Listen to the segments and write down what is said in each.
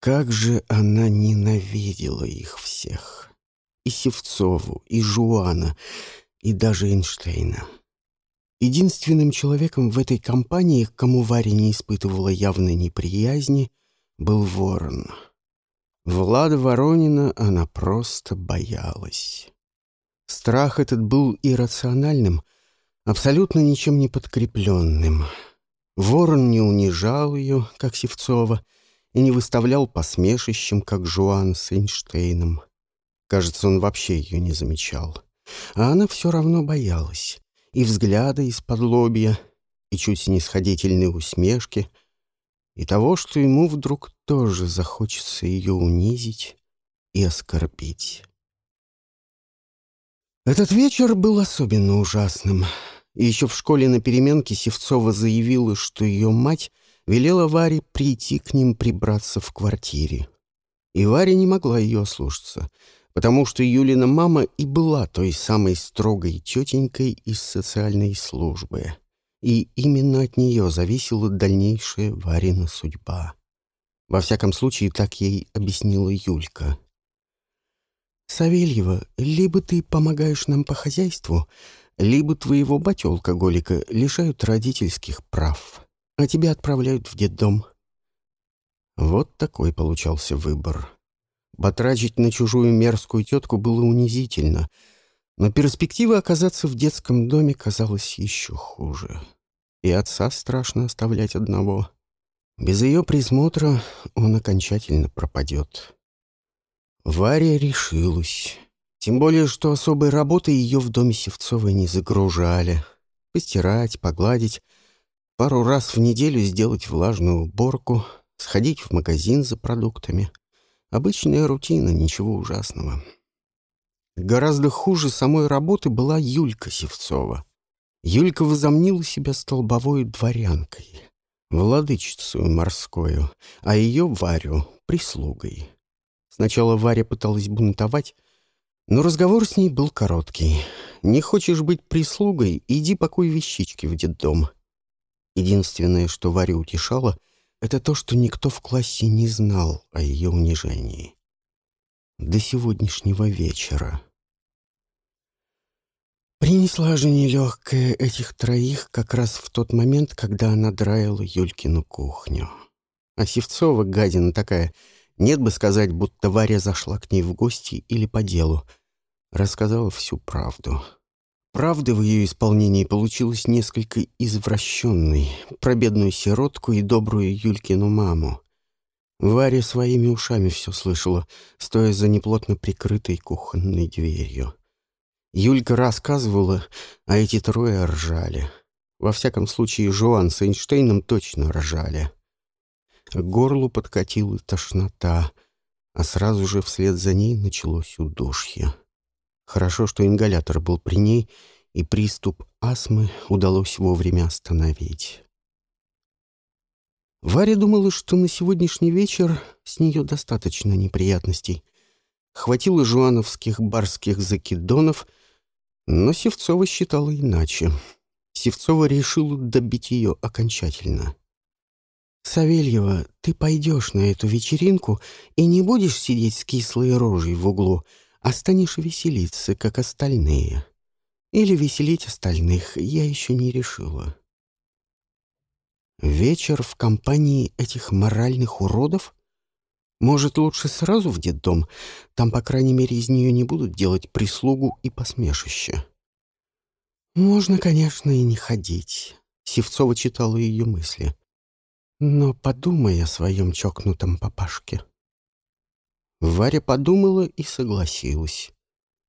Как же она ненавидела их всех. И Севцову, и Жуана, и даже Эйнштейна. Единственным человеком в этой компании, к кому Варя не испытывала явной неприязни, был Ворон. Влада Воронина она просто боялась. Страх этот был иррациональным, абсолютно ничем не подкрепленным. Ворон не унижал ее, как Севцова, и не выставлял посмешищем, как Жуан с Эйнштейном. Кажется, он вообще ее не замечал. А она все равно боялась. И взгляда из-под лобья, и чуть снисходительные усмешки, и того, что ему вдруг тоже захочется ее унизить и оскорбить. Этот вечер был особенно ужасным. И еще в школе на переменке Севцова заявила, что ее мать велела Варе прийти к ним прибраться в квартире. И Варя не могла ее ослушаться, потому что Юлина мама и была той самой строгой тетенькой из социальной службы. И именно от нее зависела дальнейшая Варина судьба. Во всяком случае, так ей объяснила Юлька. «Савельева, либо ты помогаешь нам по хозяйству, либо твоего батю-алкоголика лишают родительских прав, а тебя отправляют в детдом». Вот такой получался выбор. Батрачить на чужую мерзкую тетку было унизительно, но перспектива оказаться в детском доме казалась еще хуже. И отца страшно оставлять одного. Без ее присмотра он окончательно пропадет. Варя решилась. Тем более, что особой работы ее в доме Севцовой не загружали. Постирать, погладить, пару раз в неделю сделать влажную уборку, сходить в магазин за продуктами. Обычная рутина, ничего ужасного. Гораздо хуже самой работы была Юлька Севцова. Юлька возомнила себя столбовой дворянкой, владычицей морскую, а ее Варю — прислугой. Сначала Варя пыталась бунтовать, но разговор с ней был короткий. «Не хочешь быть прислугой? Иди покой вещички в детдом». Единственное, что Варя утешала — это то, что никто в классе не знал о ее унижении. До сегодняшнего вечера. Принесла же нелегкая этих троих как раз в тот момент, когда она драила Юлькину кухню. А Севцова, гадина такая, нет бы сказать, будто Варя зашла к ней в гости или по делу. Рассказала всю правду. Правда в ее исполнении получилась несколько извращенной, про бедную сиротку и добрую Юлькину маму. Варя своими ушами все слышала, стоя за неплотно прикрытой кухонной дверью. Юлька рассказывала, а эти трое ржали. Во всяком случае, Жуан с Эйнштейном точно ржали. К горлу подкатила тошнота, а сразу же вслед за ней началось удушье. Хорошо, что ингалятор был при ней, и приступ астмы удалось вовремя остановить. Варя думала, что на сегодняшний вечер с нее достаточно неприятностей. Хватило жуановских барских закидонов, но Севцова считала иначе. Севцова решила добить ее окончательно. «Савельева, ты пойдешь на эту вечеринку и не будешь сидеть с кислой рожей в углу, а станешь веселиться, как остальные. Или веселить остальных, я еще не решила. Вечер в компании этих моральных уродов? Может, лучше сразу в детдом? Там, по крайней мере, из нее не будут делать прислугу и посмешище. Можно, конечно, и не ходить. Севцова читала ее мысли. Но подумай о своем чокнутом папашке. Варя подумала и согласилась.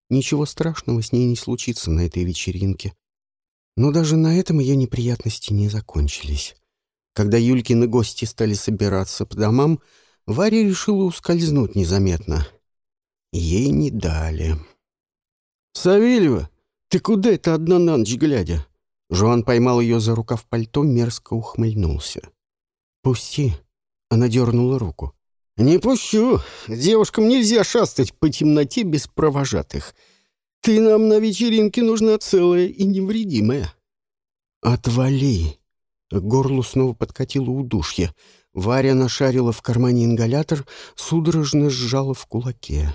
Ничего страшного с ней не случится на этой вечеринке. Но даже на этом ее неприятности не закончились. Когда Юлькины гости стали собираться по домам, Варя решила ускользнуть незаметно. Ей не дали. «Савельева, ты куда это одна на ночь глядя?» Жуан поймал ее за рукав пальто, мерзко ухмыльнулся. «Пусти!» — она дернула руку. «Не пущу. Девушкам нельзя шастать по темноте без провожатых. Ты нам на вечеринке нужна целая и невредимая». «Отвали!» К горлу снова подкатило удушье. Варя нашарила в кармане ингалятор, судорожно сжала в кулаке.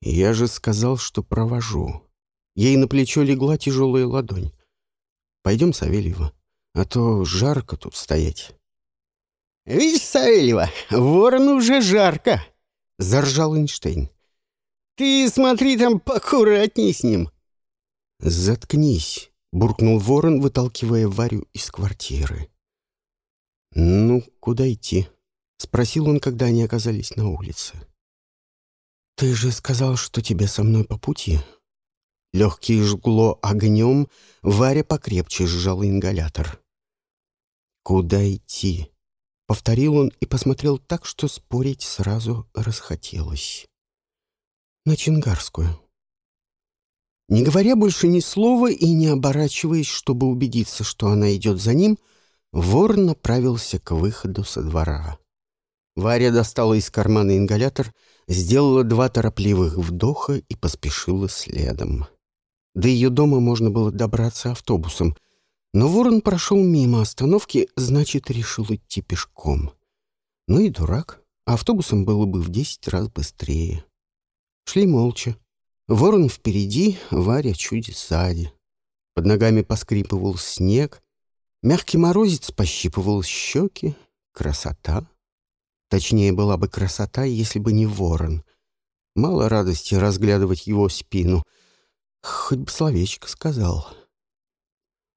Я же сказал, что провожу. Ей на плечо легла тяжелая ладонь. Пойдем, Савельева, а то жарко тут стоять. «Видишь, Савельева, ворону уже жарко!» — заржал Эйнштейн. «Ты смотри там поаккуратней с ним!» «Заткнись!» — буркнул ворон, выталкивая Варю из квартиры. «Ну, куда идти?» — спросил он, когда они оказались на улице. «Ты же сказал, что тебе со мной по пути». Легкий жгло огнем, Варя покрепче сжала ингалятор. «Куда идти?» — повторил он и посмотрел так, что спорить сразу расхотелось. «На Чингарскую». Не говоря больше ни слова и не оборачиваясь, чтобы убедиться, что она идет за ним, — Вор направился к выходу со двора. Варя достала из кармана ингалятор, сделала два торопливых вдоха и поспешила следом. До ее дома можно было добраться автобусом, но ворон прошел мимо остановки, значит, решил идти пешком. Ну и дурак, автобусом было бы в десять раз быстрее. Шли молча. Ворон впереди, Варя чуть сзади. Под ногами поскрипывал снег, Мягкий морозец пощипывал щеки. Красота. Точнее, была бы красота, если бы не ворон. Мало радости разглядывать его спину. Хоть бы словечко сказал.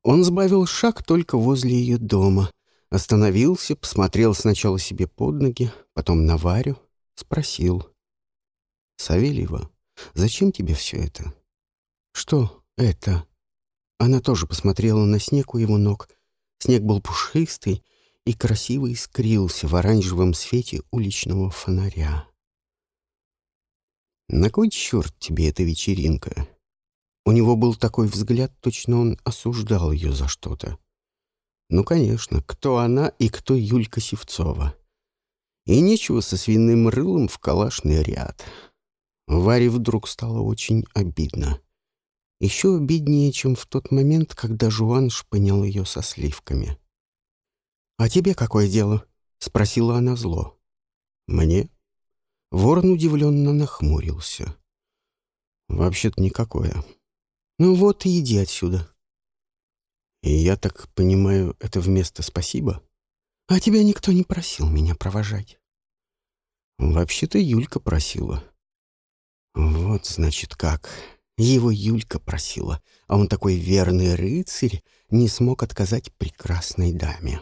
Он сбавил шаг только возле ее дома. Остановился, посмотрел сначала себе под ноги, потом на Варю, спросил. «Савельева, зачем тебе все это?» «Что это?» Она тоже посмотрела на снег у его ног, Снег был пушистый и красиво искрился в оранжевом свете уличного фонаря. «На кой черт тебе эта вечеринка?» У него был такой взгляд, точно он осуждал ее за что-то. Ну, конечно, кто она и кто Юлька Севцова. И нечего со свиным рылом в калашный ряд. Варе вдруг стало очень обидно. Еще обиднее, чем в тот момент, когда Жуан шпынял ее со сливками. «А тебе какое дело?» — спросила она зло. «Мне?» Ворон удивленно нахмурился. «Вообще-то никакое. Ну вот и иди отсюда». «И я так понимаю, это вместо «спасибо»?» «А тебя никто не просил меня провожать». «Вообще-то Юлька просила». «Вот, значит, как...» Его Юлька просила, а он такой верный рыцарь не смог отказать прекрасной даме.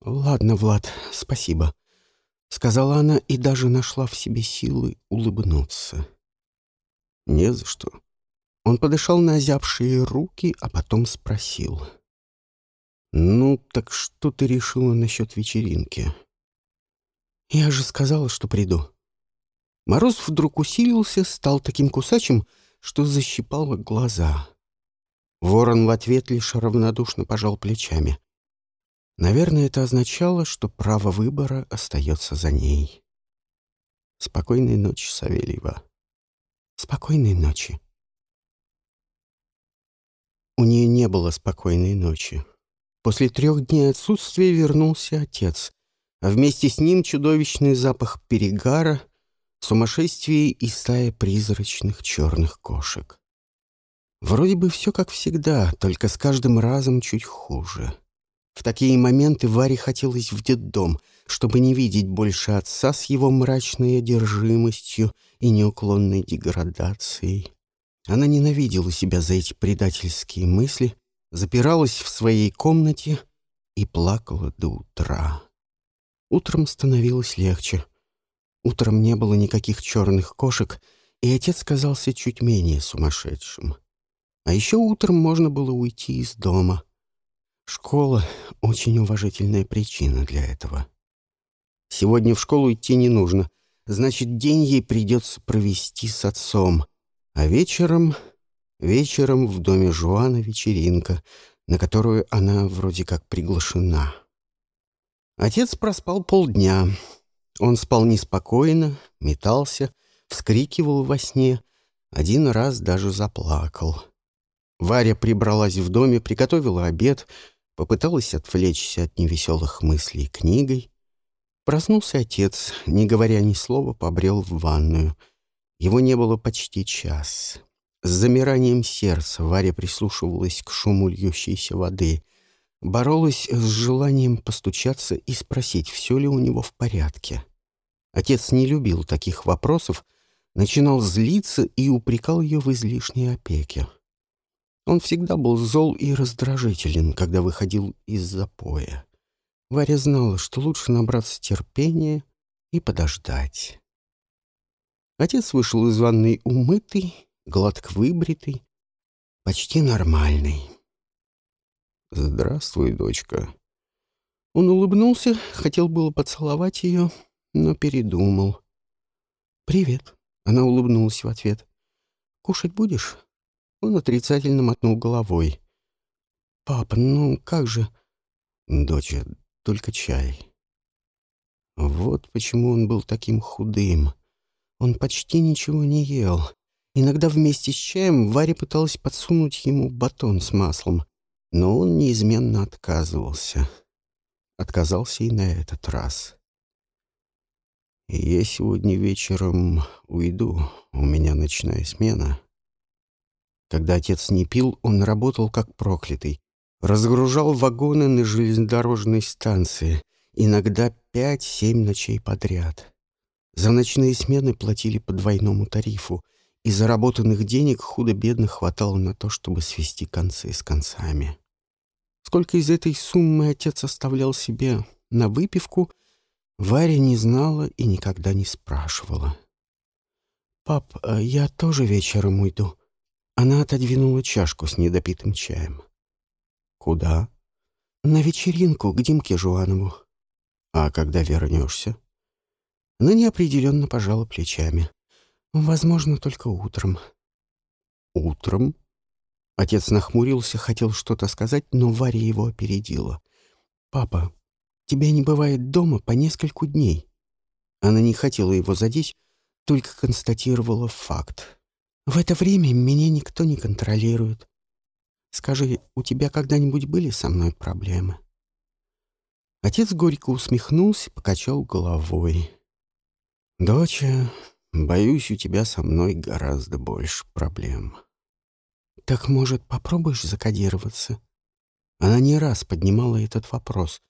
«Ладно, Влад, спасибо», — сказала она и даже нашла в себе силы улыбнуться. «Не за что». Он подышал на озябшие руки, а потом спросил. «Ну, так что ты решила насчет вечеринки?» «Я же сказала, что приду», Мороз вдруг усилился, стал таким кусачим, что защипало глаза. Ворон в ответ лишь равнодушно пожал плечами. Наверное, это означало, что право выбора остается за ней. Спокойной ночи, Савельева. Спокойной ночи. У нее не было спокойной ночи. После трех дней отсутствия вернулся отец, а вместе с ним чудовищный запах перегара — сумасшествие и стая призрачных черных кошек. Вроде бы все как всегда, только с каждым разом чуть хуже. В такие моменты Варе хотелось в детдом, чтобы не видеть больше отца с его мрачной одержимостью и неуклонной деградацией. Она ненавидела себя за эти предательские мысли, запиралась в своей комнате и плакала до утра. Утром становилось легче — Утром не было никаких черных кошек, и отец казался чуть менее сумасшедшим. А еще утром можно было уйти из дома. Школа — очень уважительная причина для этого. Сегодня в школу идти не нужно, значит, день ей придется провести с отцом. А вечером... Вечером в доме Жуана вечеринка, на которую она вроде как приглашена. Отец проспал полдня, он спал неспокойно, метался, вскрикивал во сне, один раз даже заплакал. Варя прибралась в доме, приготовила обед, Попыталась отвлечься от невеселых мыслей книгой. Проснулся отец, не говоря ни слова, побрел в ванную. Его не было почти час. С замиранием сердца Варя прислушивалась к шуму льющейся воды. Боролась с желанием постучаться и спросить, все ли у него в порядке. Отец не любил таких вопросов, начинал злиться и упрекал ее в излишней опеке. Он всегда был зол и раздражителен, когда выходил из запоя. Варя знала, что лучше набраться терпения и подождать. Отец вышел из ванной умытый, гладко выбритый, почти нормальный. «Здравствуй, дочка». Он улыбнулся, хотел было поцеловать ее, но передумал. «Привет», — она улыбнулась в ответ. «Кушать будешь?» Он отрицательно мотнул головой. «Папа, ну как же...» «Доча, только чай». Вот почему он был таким худым. Он почти ничего не ел. Иногда вместе с чаем Варя пыталась подсунуть ему батон с маслом, но он неизменно отказывался. Отказался и на этот раз. «Я сегодня вечером уйду, у меня ночная смена». Когда отец не пил, он работал как проклятый. Разгружал вагоны на железнодорожной станции, иногда пять-семь ночей подряд. За ночные смены платили по двойному тарифу, и заработанных денег худо-бедно хватало на то, чтобы свести концы с концами. Сколько из этой суммы отец оставлял себе на выпивку, Варя не знала и никогда не спрашивала. «Пап, а я тоже вечером уйду», она отодвинула чашку с недопитым чаем. «Куда?» «На вечеринку к Димке Жуанову». «А когда вернешься?» Она неопределенно пожала плечами. «Возможно, только утром». «Утром?» Отец нахмурился, хотел что-то сказать, но Варя его опередила. «Папа, тебя не бывает дома по нескольку дней». Она не хотела его задеть, только констатировала факт. В это время меня никто не контролирует. Скажи, у тебя когда-нибудь были со мной проблемы?» Отец горько усмехнулся, покачал головой. «Доча, боюсь, у тебя со мной гораздо больше проблем». «Так, может, попробуешь закодироваться?» Она не раз поднимала этот вопрос,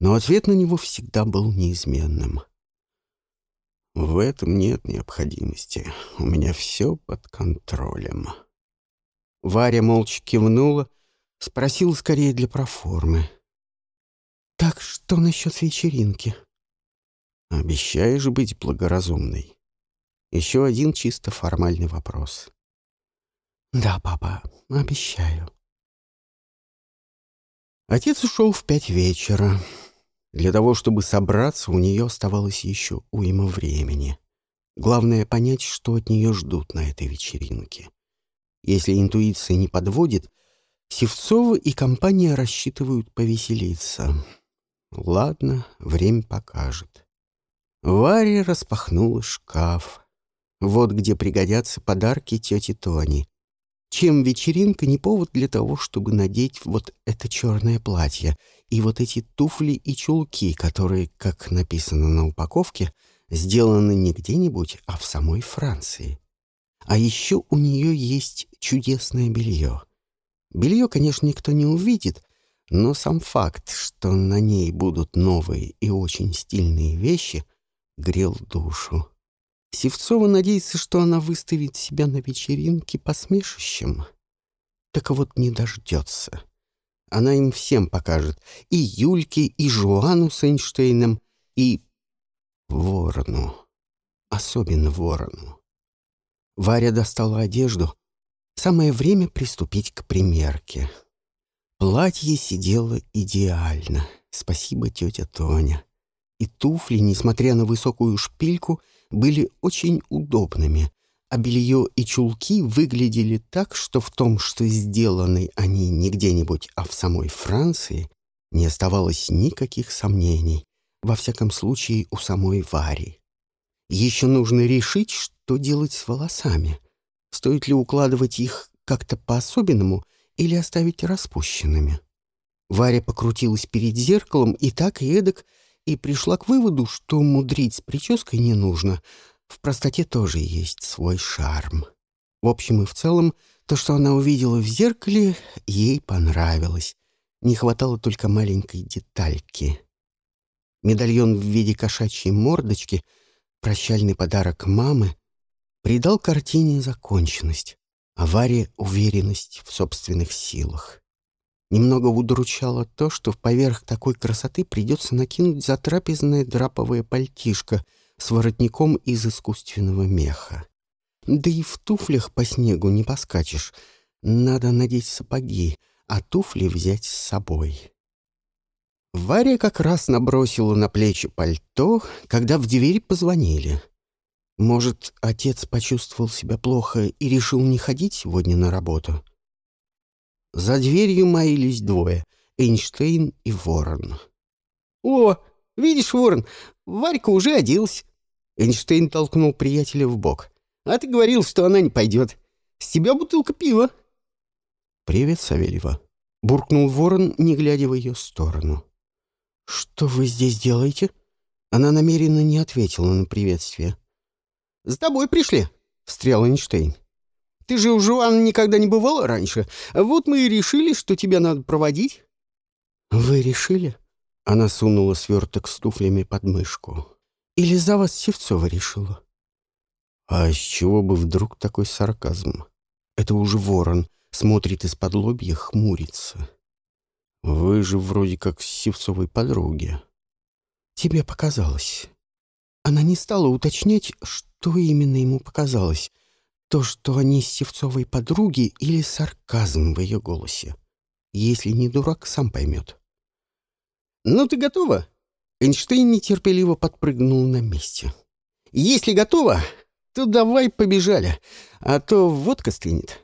но ответ на него всегда был неизменным — в этом нет необходимости. У меня все под контролем. Варя молча кивнула, спросил скорее для проформы. «Так что насчет вечеринки?» «Обещаешь быть благоразумной?» Еще один чисто формальный вопрос. «Да, папа, обещаю». Отец ушел в пять вечера. Для того, чтобы собраться, у нее оставалось еще уйма времени. Главное — понять, что от нее ждут на этой вечеринке. Если интуиция не подводит, Севцова и компания рассчитывают повеселиться. Ладно, время покажет. Варя распахнула шкаф. Вот где пригодятся подарки тети Тони. Чем вечеринка не повод для того, чтобы надеть вот это черное платье и вот эти туфли и чулки, которые, как написано на упаковке, сделаны не где-нибудь, а в самой Франции. А еще у нее есть чудесное белье. Белье, конечно, никто не увидит, но сам факт, что на ней будут новые и очень стильные вещи, грел душу. Севцова надеется, что она выставит себя на вечеринке посмешищем. Так вот не дождется. Она им всем покажет. И Юльке, и Жуану с Эйнштейном, и Ворону. Особенно Ворону. Варя достала одежду. Самое время приступить к примерке. Платье сидело идеально. Спасибо, тетя Тоня. И туфли, несмотря на высокую шпильку, были очень удобными, а белье и чулки выглядели так, что в том, что сделаны они не где-нибудь, а в самой Франции, не оставалось никаких сомнений, во всяком случае у самой Вари. Еще нужно решить, что делать с волосами. Стоит ли укладывать их как-то по-особенному или оставить распущенными? Варя покрутилась перед зеркалом и так, и эдак, и пришла к выводу, что мудрить с прической не нужно. В простоте тоже есть свой шарм. В общем и в целом, то, что она увидела в зеркале, ей понравилось. Не хватало только маленькой детальки. Медальон в виде кошачьей мордочки, прощальный подарок мамы, придал картине законченность, а уверенность в собственных силах. Немного удручало то, что поверх такой красоты придется накинуть затрапезное драповое пальтишко с воротником из искусственного меха. Да и в туфлях по снегу не поскачешь. Надо надеть сапоги, а туфли взять с собой. Варя как раз набросила на плечи пальто, когда в дверь позвонили. Может, отец почувствовал себя плохо и решил не ходить сегодня на работу? За дверью маялись двое — Эйнштейн и Ворон. «О, видишь, Ворон, Варька уже оделась!» Эйнштейн толкнул приятеля в бок. «А ты говорил, что она не пойдет. С тебя бутылка пива». «Привет, Савельева», — буркнул Ворон, не глядя в ее сторону. «Что вы здесь делаете?» Она намеренно не ответила на приветствие. «За тобой пришли», — встрял Эйнштейн. «Ты же у Жуана никогда не бывала раньше. Вот мы и решили, что тебя надо проводить». «Вы решили?» Она сунула сверток с туфлями под мышку. «Или за вас Севцова решила?» «А с чего бы вдруг такой сарказм? Это уже ворон, смотрит из-под лобья, хмурится. Вы же вроде как с Севцовой подруги». «Тебе показалось». Она не стала уточнять, что именно ему показалось. То, что они с Севцовой подруги, или сарказм в ее голосе. Если не дурак, сам поймет. «Ну ты готова?» Эйнштейн нетерпеливо подпрыгнул на месте. «Если готова, то давай побежали, а то водка стынет».